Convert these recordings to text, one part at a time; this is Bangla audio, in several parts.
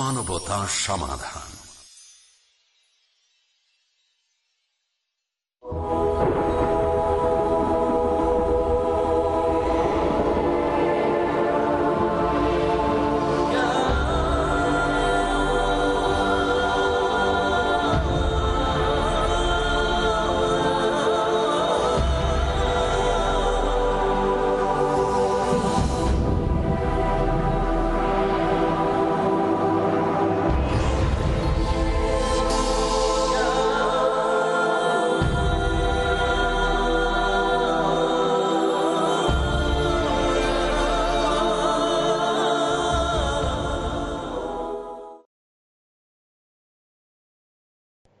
মানবতা সমাধান।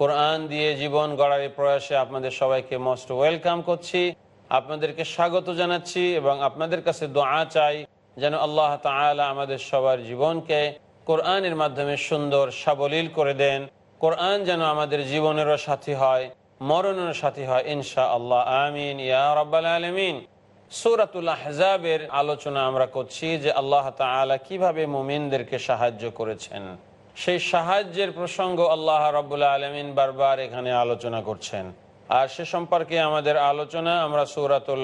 কোরআন দিয়ে জীবন গড়ার এই প্রয়াসে আপনাদের সবাইকে মোস্ট ওয়েলকাম করছি। আপনাদেরকে স্বাগত জানাচ্ছি এবং আপনাদের কাছে দোয়া চাই যেন আল্লাহ তালা আমাদের সবার জীবনকে কোরআনের মাধ্যমে সুন্দর, সাবলীল করে দেন। কোরআন যেন আমাদের জীবনেরও সাথী হয়, মরণেরও সাথী হয় ইনশা আল্লাহ আমিন, ইয়া রব্বাল আলমিন। সুরাতুল আহজাবের আলোচনা আমরা করছি যে আল্লাহ তালা কীভাবে মুমিনদেরকে সাহায্য করেছেন। সেই সাহায্যের প্রসঙ্গ আল্লাহ রব্বুল্লাহ আলমিন বারবার এখানে আলোচনা করছেন। আর সে সম্পর্কে আমাদের আলোচনা, আমরা সৌরাতুল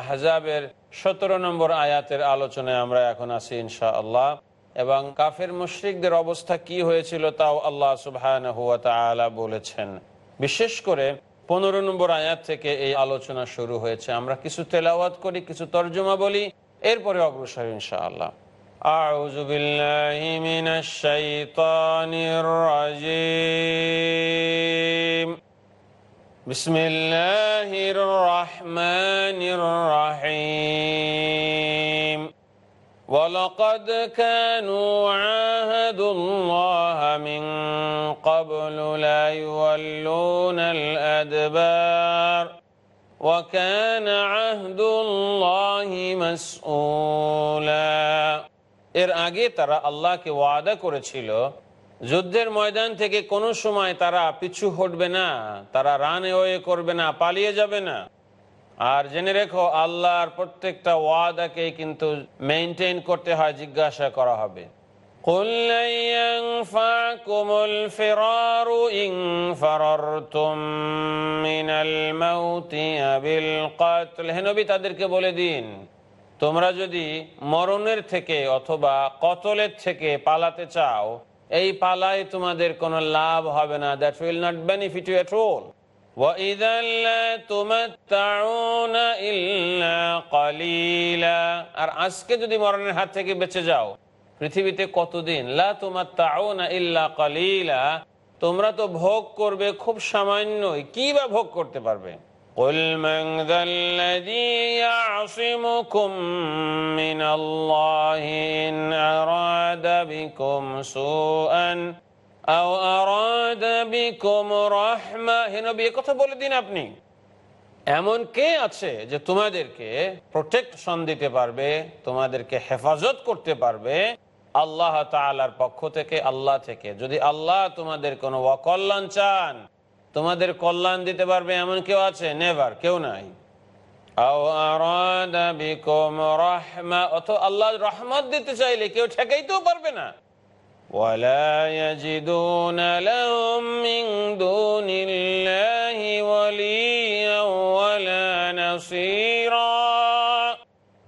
আহজাবের সতেরো নম্বর আয়াতের আলোচনায় আমরা এখন আছি ইনশা আল্লাহ এবং কাফের মুশ্রিকদের অবস্থা কি হয়েছিল তাও আল্লাহ সুবাহ বলেছেন। বিশেষ করে পনেরো নম্বর আয়াত থেকে এই আলোচনা শুরু হয়েছে। আমরা কিছু তেলাওয়াত করি, কিছু তর্জমা বলি, এরপরে অগ্রসর ইনশা আল্লাহ أعوذ بالله من الشيطان الرجيم. بسم الله الرحمن الرحيم. ولقد كانوا عاهدوا الله من قبل لا يولون الأدبار. وكان عهد الله مسؤولا. এর আগে তারা আল্লাহকে ওয়াদা করেছিল যুদ্ধের ময়দান থেকে কোনো সময় তারা পিছু হটবে না তারা রান ওয়ে করবে না পালিয়ে যাবে না আর জেনে রেখো আল্লাহর প্রত্যেকটা ওয়াদাকে কিন্তু মেনটেন করতে হয় জিজ্ঞাসা করা হবে قل لن ينفعكم الفرار إن فررتم من الموت بالقتل হে নবী তাদেরকে বলে দিন তোমরা যদি মরণের থেকে অথবা কতলের থেকে পালাতে চাও, এই পালায় তোমাদের কোনো লাভ হবে না। That will not benefit you at all আর আজকে যদি মরণের হাত থেকে বেঁচে যাও, পৃথিবীতে কতদিন? লা তোমার তাউনা ইল্লা কলিলা। তোমরা তো ভোগ করবে খুব সামান্যই। কি বা ভোগ করতে পারবে? قل من ذا الذي يعصمكم من الله إن أراد بكم سوءا أو أراد بكم رحمة هنا কথা বলে দিন আপনি এমন কে আছে যে তোমাদেরকে প্রোটেকশন দিতে পারবে তোমাদেরকে হেফাজত করতে পারবে আল্লাহ তালার পক্ষ থেকে আল্লাহ থেকে যদি আল্লাহ তোমাদের কোনো অকল্যাণ চান তোমাদের কল্যাণ দিতে পারবে এমন কেউ আছে? নেভার কেউ নাই। আল্লাহ রহমত দিতে চাইলে কেউ ঠেকাইতেও পারবে না।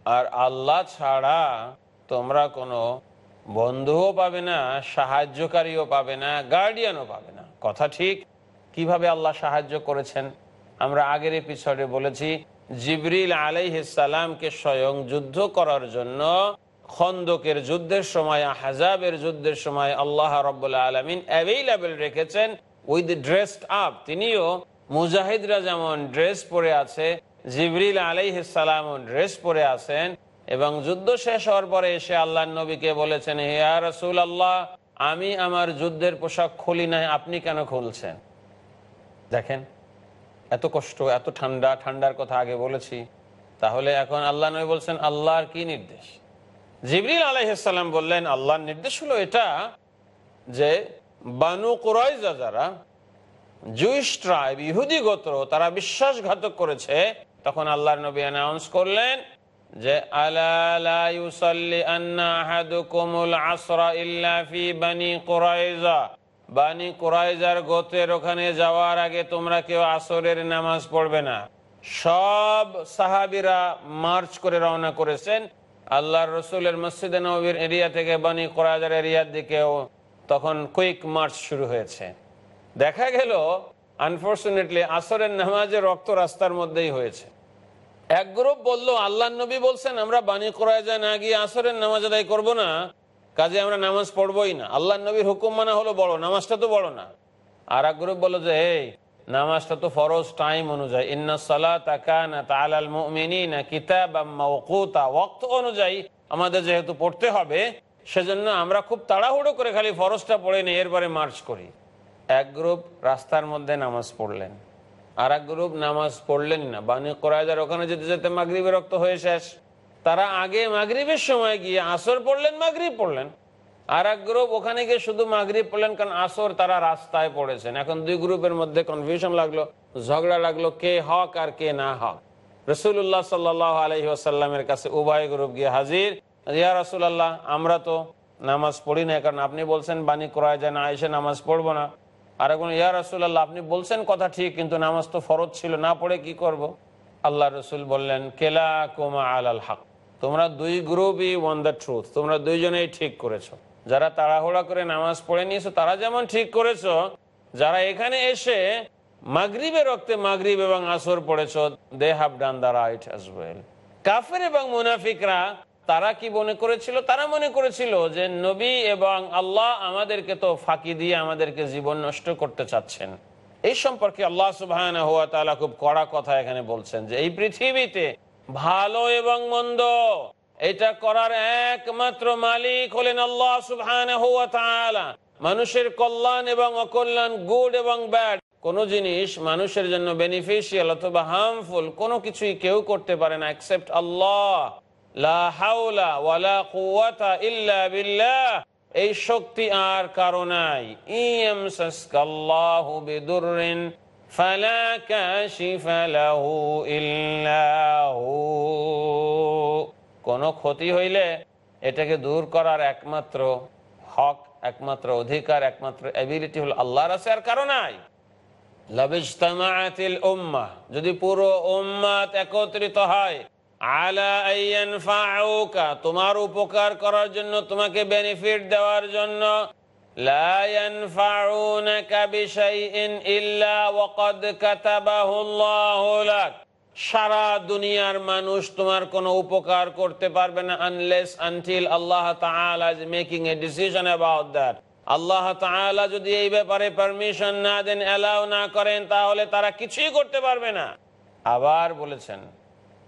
আর আল্লাহ ছাড়া তোমরা কোনো বন্ধুও পাবে না, সাহায্যকারীও পাবে না গার্ডিয়ানও পাবে না। কথা ঠিক? কীভাবে আল্লাহ সাহায্য করেছেন? আমরা আগের এপিসোডে বলেছি, জিবরিল আলাইসালামকে স্বয়ং যুদ্ধ করার জন্য খন্দকের যুদ্ধের সময় হাজাবের যুদ্ধের সময় আল্লাহ রব্বুল্লা আলমিন অ্যাভেইলেবল রেখেছেন উইথ ড্রেসড আপ তিনিও মুজাহিদরা যেমন ড্রেস পরে আছে, জিবরিল আলাইসালাম ড্রেস পরে আছেন এবং যুদ্ধ শেষ হওয়ার পরে এসে আল্লাহ নবীকে বলেছেন, হে রসুল আল্লাহ আমি আমার যুদ্ধের পোশাক খুলি নাই, আপনি কেন খুলছেন? দেখেন, এত কষ্ট, এত ঠান্ডা, ঠান্ডার কথা আগে বলেছি। তাহলে এখন আল্লাহ নবী বলছেন, আল্লাহর কি নির্দেশ? জিবরিল আলাইসাল্লাম বললেন, আল্লাহর নির্দেশ হলো এটা যে বানু কুরাইজা যারা জুইশ ট্রাইব, ইহুদি গোত্র, তারা বিশ্বাসঘাতক করেছে, তখন আল্লাহর নবী অ্যানাউন্স করলেন যে, আলা বানি কুরাইজা বানি কুরাইজার গোত্রের ওখানে যাওয়ার আগে তোমরা কেউ আসরের নামাজ পড়বে না। সব সাহাবিরা মার্চ করে রওনা করেছেন। আল্লাহর রসুলের মসজিদে নবীর এরিয়া থেকে বানি কোরাজার এরিয়ার দিকেও তখন কুইক মার্চ শুরু হয়েছে। দেখা গেল, আনফর্চুনেটলি আসরের নামাজে রক্ত রাস্তার মধ্যেই হয়েছে। এক গ্রুপ বলল আল্লাহ নবী বলছেন, আমরা বাণী করায় না গিয়ে আসরের নামাজ আদায় করব না। কাজে আমরা নামাজ পড়বোই না। আল্লাহ নবীর হুকুম মানা হলো বড়, নামাজটা তো বড় না। আর এক গ্রুপ বলল যে, এই, নামাজটা তো ফরজ টাইম অনুযায়ী। অনুযায়ী আমাদের যেহেতু পড়তে হবে, সেজন্য আমরা খুব তাড়াহুড়ো করে খালি ফরজটা পড়ে নিই এরপরে মার্চ করি। এক গ্রুপ রাস্তার মধ্যে নামাজ পড়লেন। আর এক গ্রুপ নামাজ পড়লেন না। বানি কোরআজার ওখানে যেতে যেতে মাগরিবের রক্ত হয়ে শেষ। তারা আগে মাগরিবের সময় গিয়ে আসর পড়লেন, মাগরিব পড়লেন। আর এক গ্রুপ ওখানে গিয়ে শুধু মাগরিব পড়লেন, কারণ আসর তারা রাস্তায় পড়েছেন। এখন দুই গ্রুপের মধ্যে কনফিউশন লাগল, ঝগড়া লাগল, কে হক আর কে না হক। রসুল্লাহ সাল্লাহ আলহি আসাল্লামের কাছে উভয় গ্রুপ গিয়ে হাজির। ইয়া রসুল্লাহ আমরা তো নামাজ পড়ি না কারণ আপনি বলছেন বাণী করায় যায় না এসে নামাজ পড়ব না। আর এখন ইয়া রসুল্লাহ আপনি বলছেন কথা ঠিক, কিন্তু নামাজ তো ফরজ ছিল, না পড়ে কি করব। আল্লাহ রসুল বললেন কেলা কোমা আল হক। তোমরা দুই গ্রুপই ওয়ান দ্য ট্রুথ তোমরা দুইজনেই ঠিক করেছ। যারা তাড়াহুড়া করে নামাজ পড়ে নিয়েছো, তারা যেমন ঠিক করেছ, যারা এখানে এসে মাগরিবে রক্তে মাগরিব এবং আসর পড়েছো they have done the right as well কাফের এবং মুনাফিকরা, তারা কি মনে করেছিল? তারা মনে করেছিল যে নবী এবং আল্লাহ আমাদেরকে তো ফাঁকি দিয়ে আমাদেরকে জীবন নষ্ট করতে চাচ্ছেন। এই সম্পর্কে আল্লাহ সুবাহ খুব কড়া কথা এখানে বলছেন যে এই পৃথিবীতে ভালো এবং মন্দ। এটা করার একমাত্র মালিক হলেন আল্লাহ সুবাহ মানুষের কল্যাণ এবং অকল্যাণ গুড এবং ব্যাড কোন জিনিস মানুষের জন্য বেনিফিশিয়াল অথবা হার্মফুল কোনো কিছুই কেউ করতে পারে না এক্সেপ্ট আল্লাহ। এই শক্তি আর কারও নাই। ইয়ামসাসকাল্লাহু বিদুররিন কাশিফা লাহু ইল্লা হু কোন ক্ষতি হইলে এটাকে দূর করার একমাত্র হক, একমাত্র অধিকার, একমাত্র এবিলিটি হল আল্লাহর আছে আর কারও নাই। লাবিজতামাআতিল উম্মাহ যদি পুরো উম্মাত একত্রিত হয় তোমার উপকার করার জন্য, তোমাকে বেনিফিট দেওয়ার জন্য লা ইয়ানফাউনাকা বিশাইইন ইল্লা ওয়াকাদ কাতাবাহু আল্লাহু লাক সারা দুনিয়ার মানুষ তোমার কোনো উপকার করতে পারবে না আনলেস আনটিল আল্লাহ তাআলা is making a decision about that Allah তাআলা যদি এই ব্যাপারে পারমিশন না দেন অ্যালাউ না করেন তাহলে তারা কিছুই করতে পারবে না আবার বলেছেন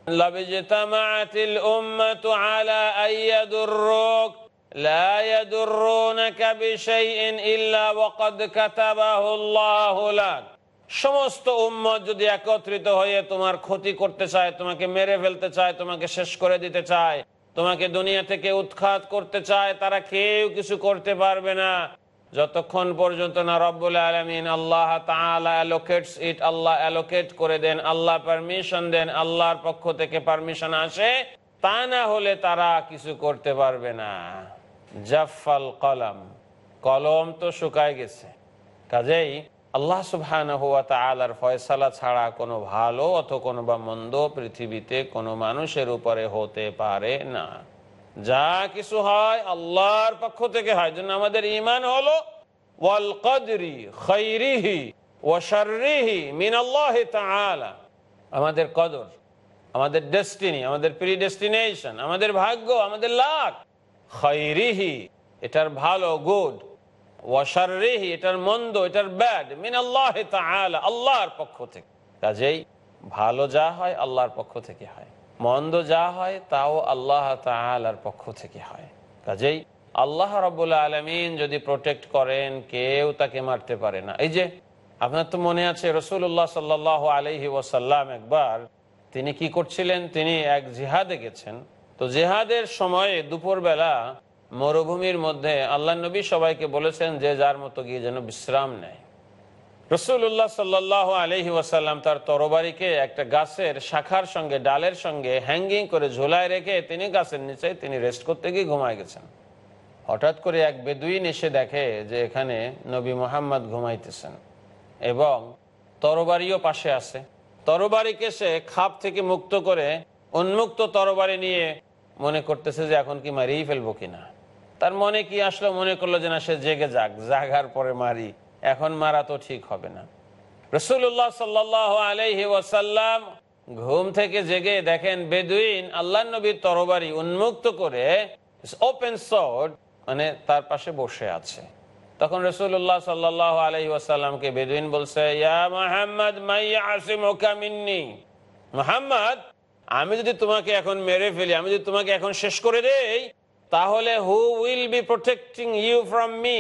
لبجتمعت الأمة على أن يضروك لا يضرونك بشيء إلا وقد كتبه الله لك সমস্ত উম্মত যদি একত্রিত হয়ে তোমার ক্ষতি করতে চায় তোমাকে মেরে ফেলতে চায় তোমাকে শেষ করে দিতে চায় তোমাকে দুনিয়া থেকে উৎখাত করতে চায় তারা কেউ কিছু করতে পারবে না যতক্ষণ পর্যন্ত না রব্বুল আলমিন আল্লাহ অ্যালোকেটস ইট আল্লাহ অ্যালোকেট করে দেন আল্লাহ পারমিশন দেন আল্লাহর পক্ষ থেকে পারমিশন আসে তা না হলে তারা কিছু করতে পারবে না জাফাল কলম কলম তো শুকায় গেছে। কাজেই আল্লাহ সুবহান হুয়া তালার ফয়সালা ছাড়া কোনো ভালো অথ কোনো বা মন্দ পৃথিবীতে কোনো মানুষের উপরে হতে পারে না। যা কিছু হয় আল্লাহর পক্ষ থেকে হয়। জন্য আমাদের ইমান হলো আমাদের কদর, আমাদের ডেস্টিনি, আমাদের প্রিডেস্টিনেশন আমাদের ভাগ্য, আমাদের লাক খৈরিহি এটার ভালো, গুড। ওয়াশারিহি এটার মন্দ, এটার ব্যাড। মিন আল্লাহ আল্লাহর পক্ষ থেকে। কাজেই ভালো যা হয়, আল্লাহর পক্ষ থেকে হয়। মন্দ যা হয়, তাও আল্লাহ তালার পক্ষ থেকে হয়। কাজেই আল্লাহ রবুল্লা আলমিন যদি প্রোটেক্ট করেন, কেউ তাকে মারতে পারে না। এই যে, আপনার তো মনে আছে রসুল্লাহ সাল্লাহ আলহি ওয়াসাল্লাম একবার তিনি কি করছিলেন? তিনি এক জিহাদে গেছেন। তো জেহাদের সময়ে দুপুরবেলা মরুভূমির মধ্যে আল্লাহ নবী সবাইকে বলেছেন যে যার মতো গিয়ে যেন বিশ্রাম নেয়। রসুল্লাহ সাল্লাহ আলহি ওয়াসাল্লাম তার তরবারিকে একটা গাছের শাখার সঙ্গে, ডালের সঙ্গে হ্যাঙ্গিং করে ঝোলায় রেখে তিনি গাছের নিচে তিনি রেস্ট করতে গিয়ে ঘুমায় গেছেন। হঠাৎ করে এক বেদুইন এসে দেখে যে এখানে নবী মোহাম্মদ ঘুমাইতেছেন এবং তরবারিও পাশে আছে। তরবারিকে সে খাপ থেকে মুক্ত করে উন্মুক্ত তরবারি নিয়ে মনে করতেছে যে এখন কি মারিয়ে ফেলব কিনা। তার মনে কি আসলো? মনে করল যে না, সে জেগে যাক, জাগার পরে মারি। এখন মারা তো ঠিক হবে না। রসুল্লাহ সাল্লাহ আলহি ওয়াসাল্লাম ঘুম থেকে জেগে দেখেন বেদুইন আল্লাহ নবীর তরবারি উন্মুক্ত করে ওপেন সর্ড মানে তার পাশে বসে আছে। তখন রসুল্লাহ সাল্লাহ আলহি ওয়াসাল্লামকে বেদুইন বলছে, ইয়া মোহাম্মদ মাইয়া মিন্নি। মোহাম্মদ আমি যদি তোমাকে এখন মেরে ফেলি, আমি যদি তোমাকে এখন শেষ করে দেই, তাহলে who will be protecting you from me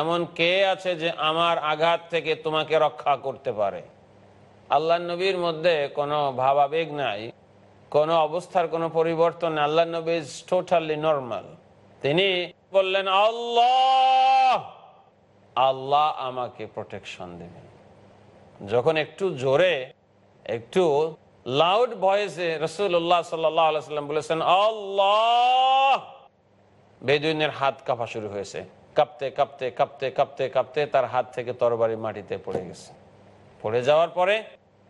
এমন কে আছে যে আমার আঘাত থেকে তোমাকে রক্ষা করতে পারে? আল্লাহ নবীর মধ্যে কোনো ভাবাবেগ নাই, কোনো অবস্থার কোনো পরিবর্তন। আল্লাহ নবী ইজ টোটালি নর্মাল তিনি বললেন, আল্লাহ আল্লাহ আমাকে প্রোটেকশন দেবেন। যখন একটু জোরে, একটু লাউড ভয়েসে রসুল্লাহ সাল্লাম বলেছেন, আল্লাহ! বেদুইনের হাত কাঁপা শুরু হয়েছে। কাঁপতে কাঁপতে কাঁপতে কাঁপতে কাঁপতে তার হাত থেকে তরবারি মাটিতে পড়ে গেছে। পড়ে যাওয়ার পরে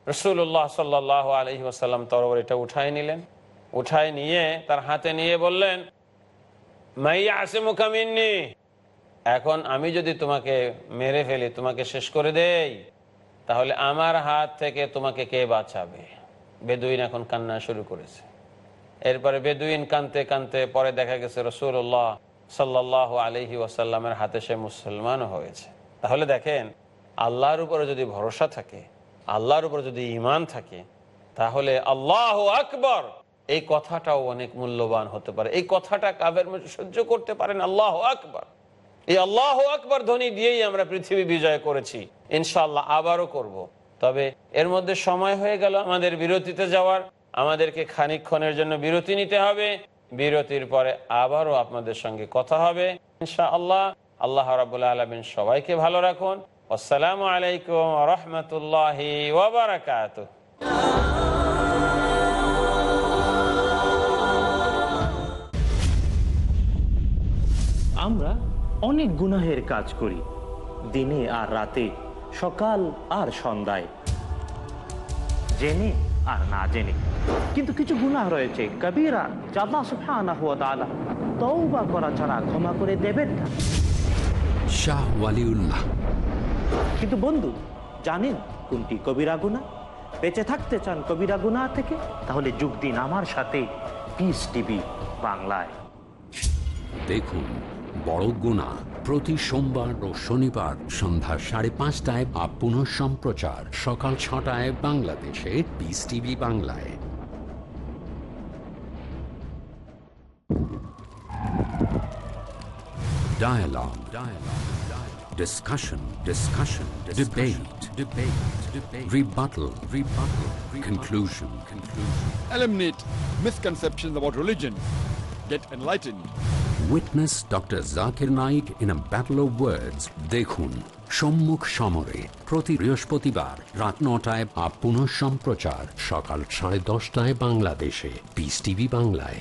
রসুল্লাহ সাল্লাহ আসাল্লাম তরবারিটা উঠাই নিলেন। উঠাই নিয়ে তার হাতে নিয়ে বললেন মাইয়া মুখামিন্নি এখন আমি যদি তোমাকে মেরে ফেলি, তোমাকে শেষ করে দেই, তাহলে আমার হাত থেকে তোমাকে কে বাঁচাবে? বেদুইন এখন কান্না শুরু করেছে। এরপরে বেদুইন কানতে কানতে পরে দেখা গেছে রসুল্লাহ সাল্লাহ আলহি ওয়াসাল্লামের হাতে সে মুসলমান হয়েছে। তাহলে দেখেন, আল্লাহর উপরে যদি ভরসা থাকে, আল্লাহর উপরে যদি ইমান থাকে, তাহলে আল্লাহ আকবর! এই কথাটাও অনেক মূল্যবান হতে পারে। এই কথাটা কাবের মধ্যে সহ্য করতে পারেন আল্লাহ আকবর। এই আল্লাহ আকবর ধ্বনি দিয়েই আমরা পৃথিবী বিজয় করেছি। ইনশাল্লাহ আবারও করব। তবে এর মধ্যে সময় হয়ে গেল আমাদের বিরতিতে যাওয়ার। আমাদেরকে খানিক্ষণের জন্য বিরতি নিতে হবে। বিরতির পরে আবারও আপনাদের সঙ্গে কথা হবে। ইনশা আল্লাহ আল্লাহ রাবুল্লাহ আলমিন সবাইকে ভালো রাখুন। আসসালামু আলাইকুম রহমতুল্লাহ ওবরাকাত আমরা অনেক গুনাহের কাজ করি। দিনে আর রাতে সকাল আর সন্ধ্যায়। জেনে আর না জেনে। কিন্তু কিছু গুনাহ রয়েছে। কবিরা জাল্লা সুবহানাহু ওয়া তাআলা তওবা করা ছাড়া ক্ষমা করে দেবেন না। শাহ ওয়ালিউল্লাহ। কিন্তু বন্ধু জানেন কোনটি কবিরা গুনাহ? বেঁচে থাকতে চান কবিরা গুনাহ থেকে তাহলে যোগ দিন আমার সাথে। পিস টিভি বাংলায়। দেখুন বড় গুণা প্রতি সোমবার ও শনিবার সন্ধ্যা সাড়ে পাঁচটায় বা পুনঃ সম্প্রচার সকাল ছটায় বাংলাদেশে পিস টিভি বাংলায় Dialogue. Dialogue. Dialogue. Discussion. Discussion. Debate. Debate. Debate. Rebuttal. Rebuttal. Conclusion. Conclusion. eliminate misconceptions about religion. Get enlightened. Witness Dr. Zakir Naik in a battle of words. দেখুন সম্মুখ সমরে প্রতি বৃহস্পতিবার রাত নটায় আপ পুনঃ সম্প্রচার সকাল সাড়ে দশটায় বাংলাদেশে পিস টিভি বাংলায়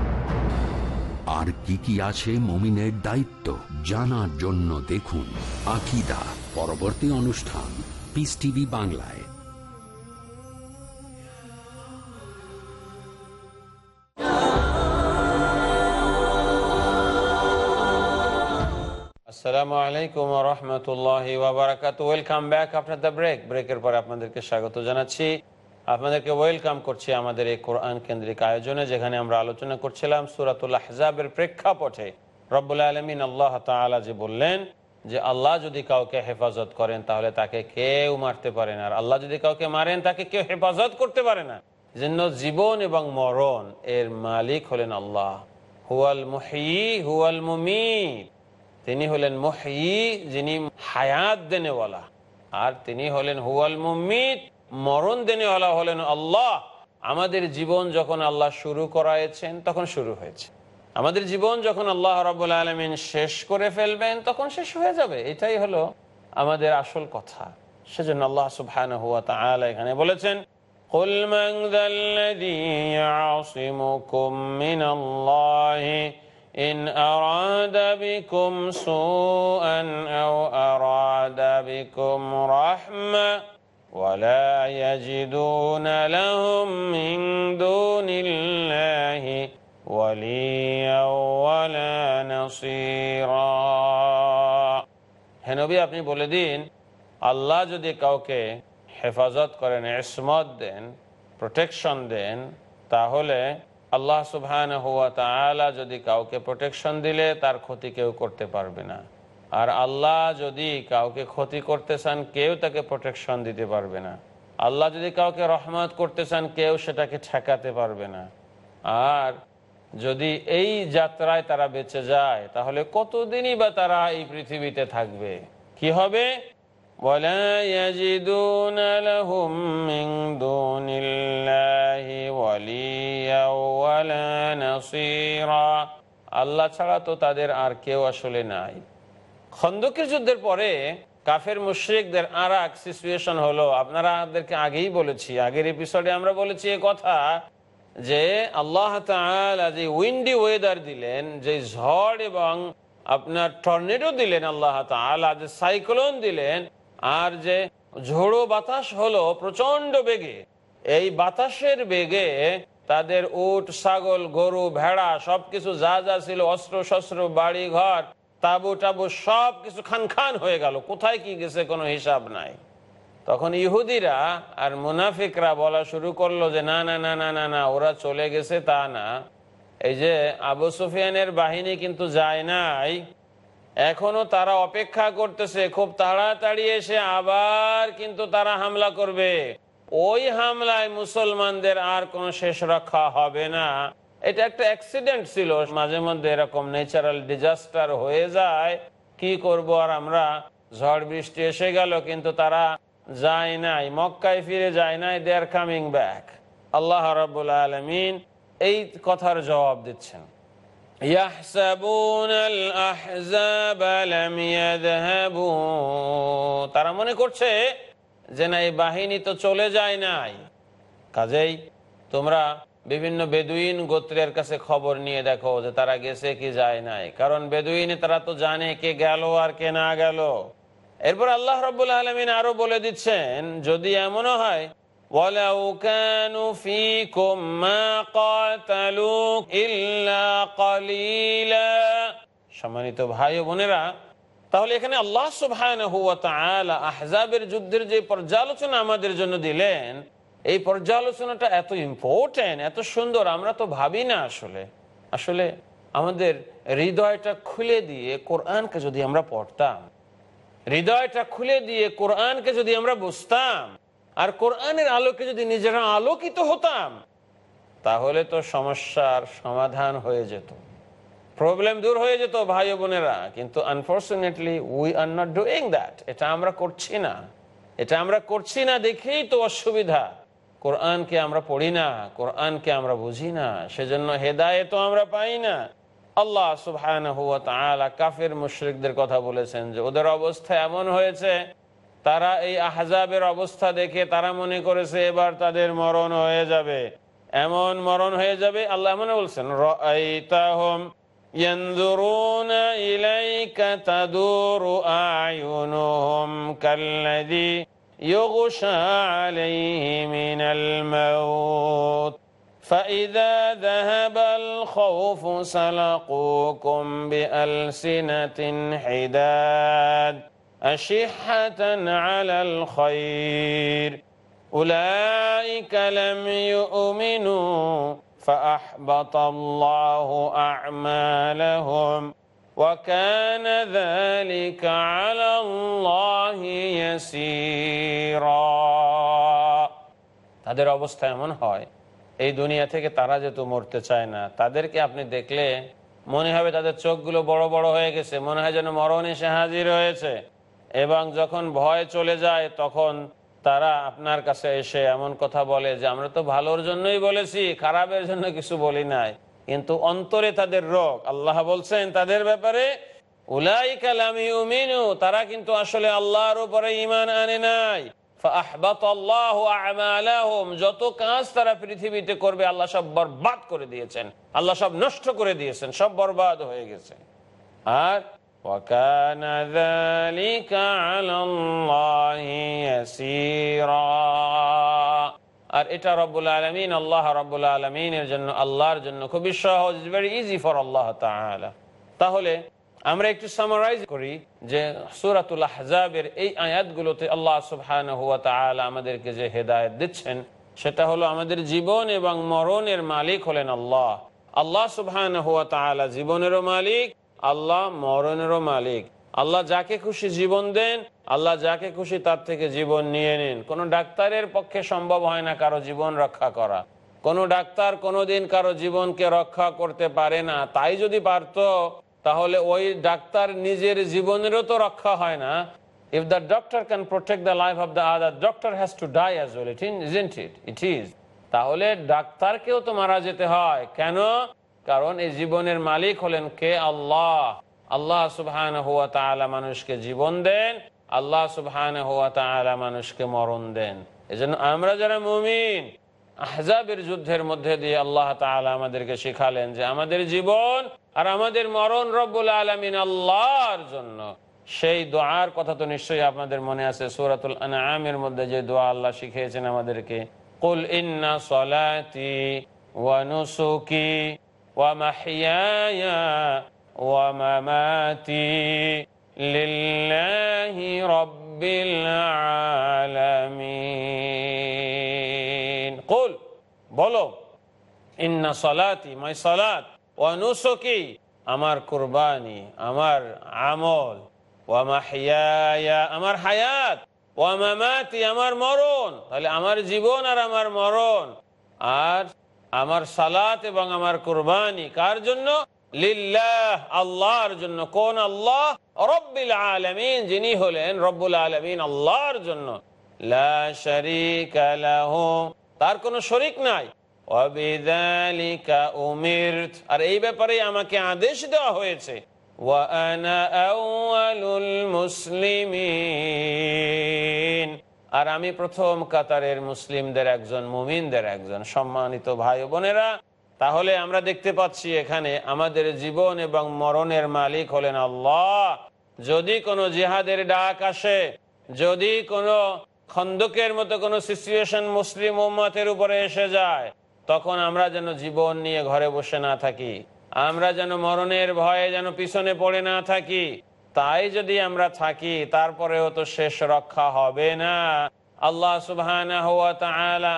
আর কি কি আছে মমিনের দায়িত্ব জানার জন্য দেখুন আকিদা পরবর্তী অনুষ্ঠান পিস টিভি বাংলায়। আসসালামু আলাইকুম রহমতুল্লাহ ওয়াবারাকাত welcome back after the break ব্রেকের পরে আপনাদেরকে স্বাগত জানাচ্ছি। আপনাদেরকে ওয়েলকাম করছি আমাদের এই কোরআন কেন্দ্রিক আয়োজনে, যেখানে আমরা আলোচনা করছিলাম সুরাতুল আহজাবের প্রেক্ষাপটে। রব্বুল আলমিন আল্লাহ তালা যে বললেন যে, আল্লাহ যদি কাউকে হেফাজত করেন, তাহলে তাকে কেউ মারতে পারে না। আর আল্লাহ যদি কাউকে মারেন, তাকে কেউ হেফাজত করতে পারে না। জন্য জীবন এবং মরণ এর মালিক হলেন আল্লাহ। হুয়াল মুহি হুয়াল মুমিত। তিনি হলেন মহি যিনি হায়াত দেনেওয়ালা। আর তিনি হলেন হুয়াল মুমিত। মরণ দেনেওয়ালা হলেন আল্লাহ আমাদের জীবন যখন আল্লাহ শুরু করাইছেন তখন শুরু হয়েছে আমাদের জীবন যখন আল্লাহ রবাহ আলমিন শেষ করে ফেলবেন তখন শেষ হয়ে যাবে এটাই হলো আমাদের আসল কথা সেজন্য আল্লাহ সুবহান হুয়া তাআলা এখানে বলেছেন قل من ذا الذي يعصمكم من الله إن أراد بكم سوءا أو أراد بكم رحمة ولا يجدون لهم من دون الله وليا ولا نصيرا হেনবি আপনি বলে দিন আল্লাহ যদি কাউকে হেফাজত করেন ইসমত দেন প্রোটেকশন দেন তাহলে আল্লাহ সুবহান হুয়া তালা যদি কাউকে প্রোটেকশন দিলে তার ক্ষতি কেউ করতে পারবে না আর আল্লাহ যদি কাউকে ক্ষতি করতে চান, কেউ তাকে প্রোটেকশন দিতে পারবে না। আল্লাহ যদি কাউকে রহমত করতে চান, কেউ সেটাকে ঠেকাতে পারবে না। আর যদি এই যাত্রায় তারা বেঁচে যায়, তাহলে কতদিনই বা তারা এই পৃথিবীতে থাকবে? কি হবে? আল্লাহ ছাড়া তো তাদের আর কেউ আসলে নাই। খন্দকের যুদ্ধের পরে কাফের মুশ্রিকদের আর এক সিচুয়েশন হলো। আপনারাদেরকে আগেই বলেছি, আগের এপিসোডে আমরা বলেছি এ কথা যে আল্লাহ যে উইন্ডি ওয়েদার দিলেন, যে ঝড় এবং আপনার টর্নেডো দিলেন আল্লাহ যে সাইক্লোন দিলেন আর যে ঝোড়ো বাতাস হলো প্রচণ্ড বেগে। এই বাতাসের বেগে তাদের উট, ছাগল, গরু, ভেড়া সবকিছু যা যা ছিল অস্ত্র শস্ত্র বাড়ি ঘর তাবু টাবু সব কিছু খান খান হয়ে গেল। কোথায় কি গেছে কোনো হিসাব নাই। তখন ইহুদিরা আর মুনাফিকরা বলা শুরু করল যে, না না না না না না, ওরা চলে গেছে তা না। এই যে আবু সুফিয়ানের বাহিনী কিন্তু যায় নাই। এখনও তারা অপেক্ষা করতেছে, খুব তাড়াতাড়ি এসে আবার কিন্তু তারা হামলা করবে। ওই হামলায় মুসলমানদের আর কোন শেষ রক্ষা হবে না। এটা একটা অ্যাক্সিডেন্ট ছিল। মাঝে মধ্যে এরকম ন্যাচারাল ডিজাস্টার হয়ে যায়। কি করব আর আমরা? ঝড় বৃষ্টি এসে গেল, কিন্তু তারা যায় নাই। মক্কায় ফিরে যায় নাই দে আর কামিং ব্যাক আল্লাহ রবুল্লা আলমিন এই কথার জবাব দিচ্ছেন। তারা মনে করছে যে না, এই বাহিনী তো চলে যায় নাই। কাজেই তোমরা বিভিন্ন বেদুইন গোত্রের কাছে খবর নিয়ে দেখো যে তারা গেছে কি যায় নাই কারণ বেদুইনে তারা তো জানে কে গেল আর কে না গেল এরপর আল্লাহ রব্বুল আলমিন আরো বলে দিচ্ছেন যদি এমনও হয় ولو كانوا فيكم ما قاتلوا إلا قليلا সম্মানিত ভাই ও বোনেরা তাহলে এখানে আল্লাহ সুবহানাহু ওয়া তাআলা আহজাবের যুদ্ধের যে পর্যালোচনা আমাদের জন্য দিলেন এই পর্যালোচনাটা এত ইম্পর্টেন্ট এত সুন্দর, আমরা তো ভাবি না আসলে। আসলে আমাদের হৃদয়টা খুলে দিয়ে কোরআনকে যদি আমরা পড়তাম, হৃদয়টা খুলে দিয়ে কোরআনকে যদি আমরা বুঝতাম, আর কোরআনের আলোকে যদি নিজেরা আলোকিত হতাম, তাহলে তো সমস্যার সমাধান হয়ে যেত। প্রবলেম দূর হয়ে যেত, ভাই বোনেরা। কিন্তু unfortunately we are not doing that এটা আমরা করছি না। এটা আমরা করছি না দেখেই তো অসুবিধা। কোরআনকে আমরা পড়ি না কোরআনকে আমরা বুঝি না সেজন্য হেদায়ে তো আমরা পাই না আল্লাহ সুবহানাহু ওয়া তাআলা কাফের মুশরিকদের কথা বলেছেন যে ওদের অবস্থা এমন হয়েছে তারা এই আহজাবের অবস্থা দেখে তারা মনে করেছে এবার তাদের মরণ হয়ে যাবে এমন মরণ হয়ে যাবে আল্লাহ এমন বলছেন রাআইতাহুম ينظرون إليك تدور أعينهم كالذي يغشى عليه من الموت. فإذا ذهب الخوف سلقوكم بألسنة حداد أشحة على الخير. أولئك لم يؤمنوا فأحبط الله أعمالهم. وكان ذلك على الله يسيرا তাদের অবস্থা এমন হয় এই দুনিয়া থেকে তারা যেহেতু মরতে চায় না তাদেরকে আপনি দেখলে মনে হবে তাদের চোখগুলো বড় বড় হয়ে গেছে মনে হয় যেন মরণ এসে হাজির হয়েছে এবং যখন ভয় চলে যায় তখন তারা আপনার কাছে এসে এমন কথা বলে যে আমরা তো ভালোর জন্যই বলেছি খারাপের জন্য কিছু বলি নাই কিন্তু অন্তরে তাদের রোগ, আল্লাহ বলছেন, তাদের ব্যাপারে তারা কিন্তু আসলে আল্লাহর উপরে ইমান আনে নাই। যত কাজ তারা পৃথিবীতে করবে, আল্লাহ সব বরবাদ করে দিয়েছেন। আল্লাহ সব নষ্ট করে দিয়েছেন, সব বরবাদ হয়ে গেছে। আর ওয়াকানা আর এটা রব্বুল আলমিন, আল্লাহ রব্বুল আলমিনের জন্য, আল্লাহর জন্য খুবই সহজ ভেরি ইজি ফর আল্লাহ তাহলে আমরা একটু সামারাইজ করি যে সুরাতুল হাজাবের এই আয়াতগুলোতে আল্লাহ সুহান হুয়া তালা আমাদেরকে যে হেদায়ত দিচ্ছেন, সেটা হলো আমাদের জীবন এবং মরণের মালিক হলেন আল্লাহ। আল্লাহ সুবহান হুয়া তালা জীবনেরও মালিক, আল্লাহ মরণেরও মালিক। আল্লাহ যাকে খুশি জীবন দেন, আল্লাহ যাকে খুশি তার থেকে জীবন নিয়ে নিন। কোনো ডাক্তারের পক্ষে সম্ভব হয় না কারও জীবন রক্ষা করা। কোনো ডাক্তার কোনোদিন কারও জীবনকে রক্ষা করতে পারে না। তাই যদি পারতো, তাহলে ওই ডাক্তার নিজের জীবনেরও তো রক্ষা হয় না। If the doctor can protect the life of the doctor has to die as well it isn't it it is তাহলে ডাক্তারকেও তো মারা যেতে হয়। কেন? কারণ এই জীবনের মালিক হলেন কে? আল্লাহ। আল্লাহ সুবহান হুয়া তাআলা মানুষকে জীবন দেন, আল্লাহ সুবহান হুয়া তাআলা মানুষকে মরণ দেন। এজন্য আমরা যারা মুমিন, আহজাবের যুদ্ধের মধ্যে দিয়ে আল্লাহ তাআলা আমাদেরকে শিখালেন যে আমাদের জীবন আর আমাদের মরণ রব্বুল আলমিন আল্লাহর জন্য। সেই দোয়ার কথা তো নিশ্চয়ই আপনাদের মনে আছে, সূরাতুল আনআমের মধ্যে যে দোয়া আল্লাহ শিখিয়েছেন আমাদেরকে। কুল ইন্না সলাতি ওয়া নুসুকি ওয়া মাহইয়ায়া ওয়া মামাতি লিল্লাহি রাব্বিল আলামিন কুল বলো, ইন্না সলাতি, মাই সলাত অনুসকি আমার কুরবানি, আমার আমল ওয়ামাহিয়া আমার হায়াত ওয়ামামাতি আমার মরণ, তাহলে আমার জীবন আর আমার মরণ, আর আমার সালাত এবং আমার কুরবানি, কার জন্য? লিল্লাহ, আল্লাহর জন্য। কোন আল্লাহ? রব্বিল আলমিন, যিনি হলেন রব্বুল আলমিন, আল্লাহর জন্য। তার কোনো শরিক নাই। আর এই ব্যাপারে আমাকে আদেশ দেওয়া হয়েছে। আর আমি প্রথম কাতারের মুসলিমদের একজন, মুমিনদের একজন। সম্মানিত ভাই বোনেরা তাহলে আমরা দেখতে পাচ্ছি এখানে আমাদের জীবন এবং মরণের মালিক হলেন আল্লাহ। যদি কোনো জিহাদের ডাক আসে, যদি কোনো খন্দকের মতো কোনো সিচুয়েশন মুসলিম উম্মতের উপরে এসে যায়, তখন আমরা যেন জীবন নিয়ে ঘরে বসে না থাকি, আমরা যেন মরণের ভয়ে যেন পিছনে পড়ে না থাকি, তাই যদি আমরা থাকি, তারপরেও তো শেষ রক্ষা হবে না। আল্লাহ সুবাহ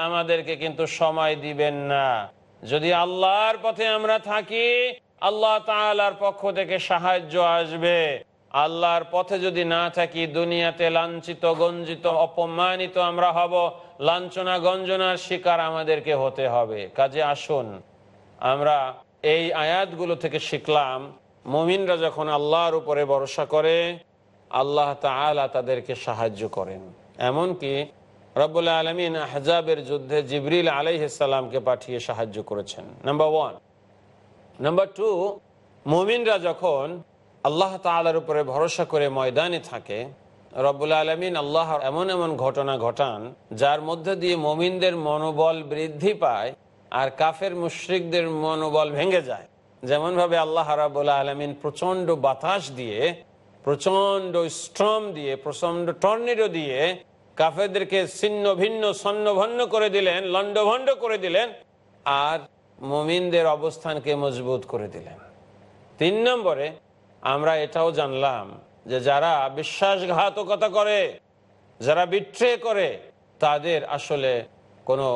আমাদেরকে কিন্তু সময় দিবেন না। যদি আল্লাহর পথে আমরা থাকি, আল্লাহ তালার পক্ষ থেকে সাহায্য আসবে। আল্লাহর পথে যদি না থাকি, দুনিয়াতে লাঞ্ছিত, গঞ্জিত, অপমানিত আমরা হব। লাঞ্ছনা, গঞ্জনার শিকার আমাদেরকে হতে হবে। কাজে আসুন, আমরা এই আয়াতগুলো থেকে শিখলাম, মমিনরা যখন আল্লাহর উপরে ভরসা করে, আল্লাহ তালা তাদেরকে সাহায্য করেন। এমনকি রব্বুল্লা আলমিন আহজাবের যুদ্ধে জিবরিল আলাইসাল্লামকে পাঠিয়ে সাহায্য করেছেন। নাম্বার ওয়ান নাম্বার টু মুমিনরা যখন আল্লাহ তালার উপরে ভরসা করে ময়দানে থাকে, রব্বুল আলমিন আল্লাহ এমন এমন ঘটনা ঘটান, যার মধ্যে দিয়ে মমিনদের মনোবল বৃদ্ধি পায় আর কাফের মুশ্রিকদের মনোবল ভেঙে যায়। যেমন ভাবে আল্লাহ রাবুল্লাহ আলমিন প্রচণ্ড বাতাস দিয়ে প্রচণ্ড স্ট্রম দিয়ে প্রচণ্ড টর্নেডো দিয়ে কাফেরদেরকে ছিন্ন ভিন্ন ছন্নভন্ন করে দিলেন লন্ডভন্ড করে দিলেন, আর মমিনদের অবস্থানকে মজবুত করে দিলেন। তিন নম্বরে আমরা এটাও জানলাম যে যারা বিশ্বাসঘাতকতা করে, যারা বিট্রে করে, তাদের আসলে কোনো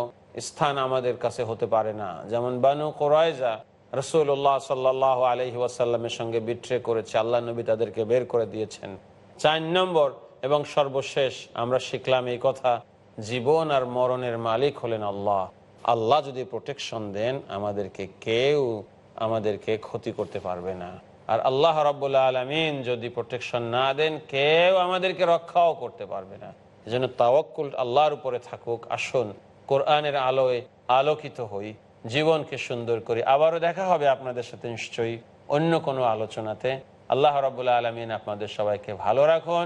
স্থান আমাদের কাছে হতে পারে না। যেমন বানু কোরআজা রসুল্লাহ সাল্লাহ আলহি ওয়াসাল্লামের সঙ্গে বিট্রে করেছে, আল্লাহ নবী তাদেরকে বের করে দিয়েছেন। চার নম্বর এবং সর্বশেষ আমরা শিখলাম এই কথা, জীবন আর মরণের মালিক হলেন আল্লাহ। আল্লাহ যদি প্রোটেকশন দেন, আমাদেরকে কেউ আমাদেরকে ক্ষতি করতে পারবে না। আর আল্লাহ রব্বুল্লা আলমিন যদি প্রোটেকশন না দেন, কেউ আমাদেরকে রক্ষাও করতে পারবে না। এই জন্য তাওয়াক্কুল আল্লাহর উপরে থাকুক, আসুন, কোরআনের আলোয় আলোকিত হই, জীবনকে সুন্দর করি। আবারও দেখা হবে আপনাদের সাথে নিশ্চয়ই অন্য কোনো আলোচনাতে। আল্লাহ রব্বুল্লা আলমিন আপনাদের সবাইকে ভালো রাখুন।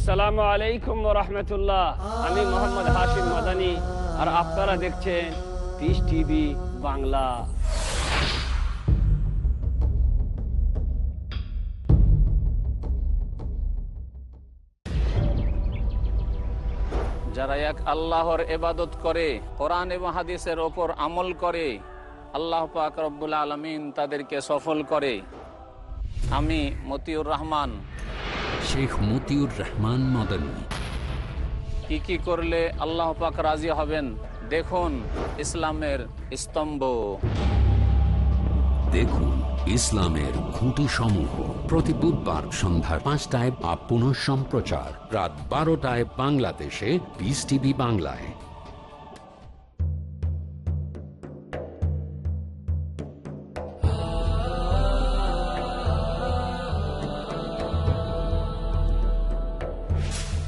আসসালামু আলাইকুম রহমতুল্লাহ। আমি মোহাম্মদ হাশিম মাদানি, আর আপনারা দেখছেন পিস টিভি বাংলা। যারা এক আল্লাহর এবাদত করে, কোরআন এবং হাদিসের ওপর আমল করে, আল্লাহ পাক রব্বুল আলমিন তাদেরকে সফল করে। আমি মতিউর রহমান। শেখ মতিউর রহমান মদনী। কি কি করলে আল্লাহ পাক রাজি হবেন? দেখুন ইসলামের স্তম্ভ। দেখুন ইসলামের খুঁটি সমূহ প্রতি বুধবার সন্ধ্যা পাঁচটায় বা পুনঃ সম্প্রচার রাত বারোটায় বাংলাদেশে বিস টিভি বাংলায়।